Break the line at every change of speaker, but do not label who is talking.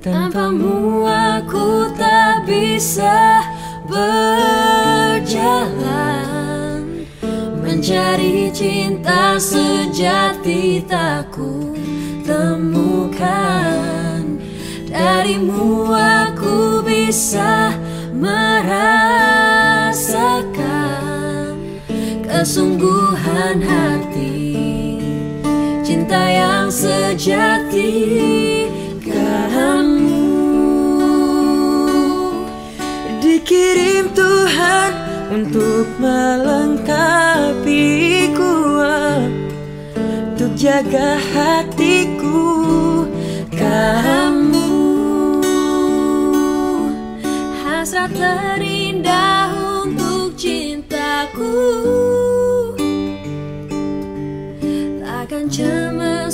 Tanpamu aku tak bisa berjalan. Mencari cinta sejati tak ku temukan. Darimu aku bisa merasakan Kesungguhan hati. Cinta yang sejati
Dikirim Tuhan untuk melengkapiku Untuk jaga hatiku Kamu.
Hasrat terindah untuk cintaku. Takkan cemar